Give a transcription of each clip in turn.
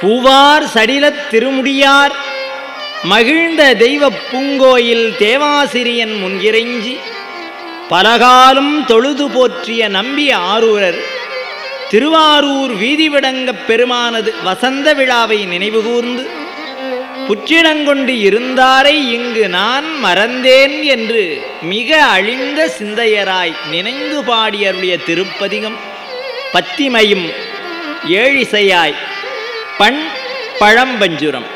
பூவார் சடிலத் திருமுடியார் மகிழ்ந்த தெய்வப் பூங்கோயில் தேவாசிரியன் முன்கிறைஞ்சி பலகாலும் தொழுது போற்றிய நம்பி ஆரூரர் திருவாரூர் வீதிவிடங்கப் பெருமானது வசந்த விழாவை நினைவுகூர்ந்து புற்றிடங்கொண்டு இருந்தாரை இங்கு நான் மறந்தேன் என்று மிக அழிந்த சிந்தையராய் நினைந்து பாடியருடைய திருப்பதிகம் பத்திமையும் ஏழிசையாய் பண் பழம்பஞ்சுரம்.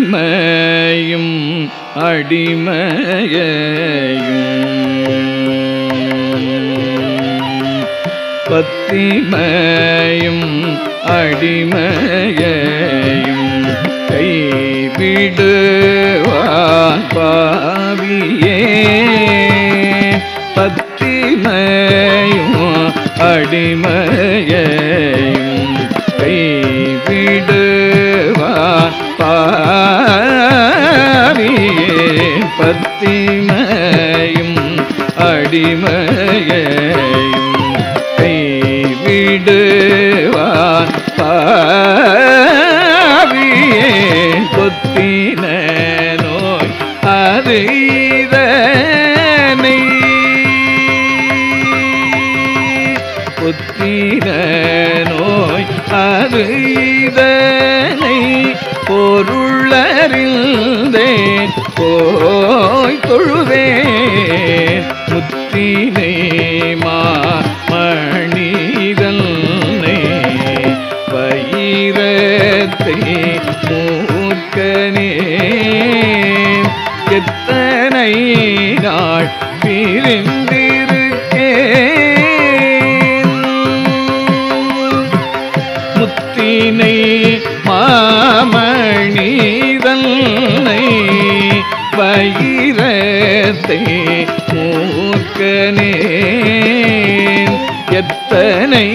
பத்திமையும் அடிமையே பத்திமையும் அடிமையையும் கைவிடுவான் பாவியே. பத்திமையும் அடிமையையும் கைவிடுவான் பாவியே. பத்திம அது புத்திர நோய் அறிதனை. பொருளறிந்தே போய் தொழுதே முத்தினை மாமணிதன்னை. வயிரத்தை மூக்கனே நாள் பிரிந்திருக்கேன். முத்தினை மாமணிதன்னை பயிரத்தை மூக்கனே எத்தனை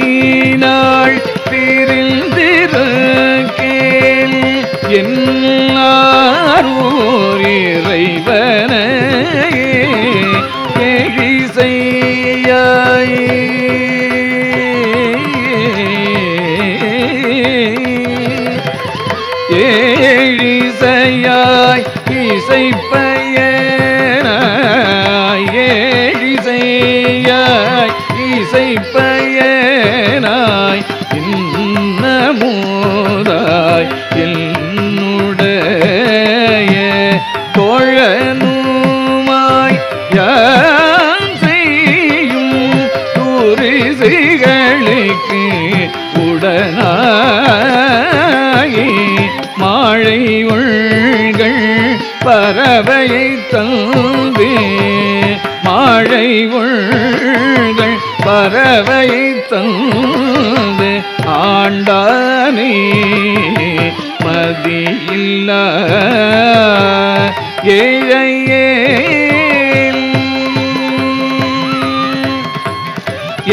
நாள் பிரிந்திருக்கேன். என்னாரூர் இசைப்பயனாய் இன்னமோதாய் என்னுடைய தோழனுமாய் யான் செய்யும் துரிசிகளுக்கு உடனாயி மாழை உள்கள் பறவையை தந்து மாழை உள்கள் பறவையை தந்து ஆண்டானே மதியில்ல ஏழையே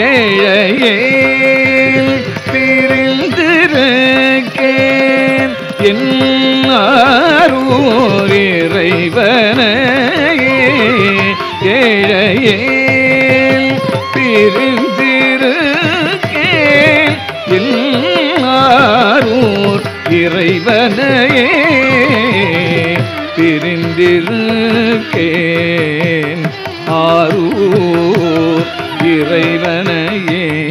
ஏழையே பிரிந்திருக்கேன் என் ஏழையே பிரிந்திருக்கேன். என் இறைவனையே பிரிந்திருக்கேன். ஆரூர் இறைவனையே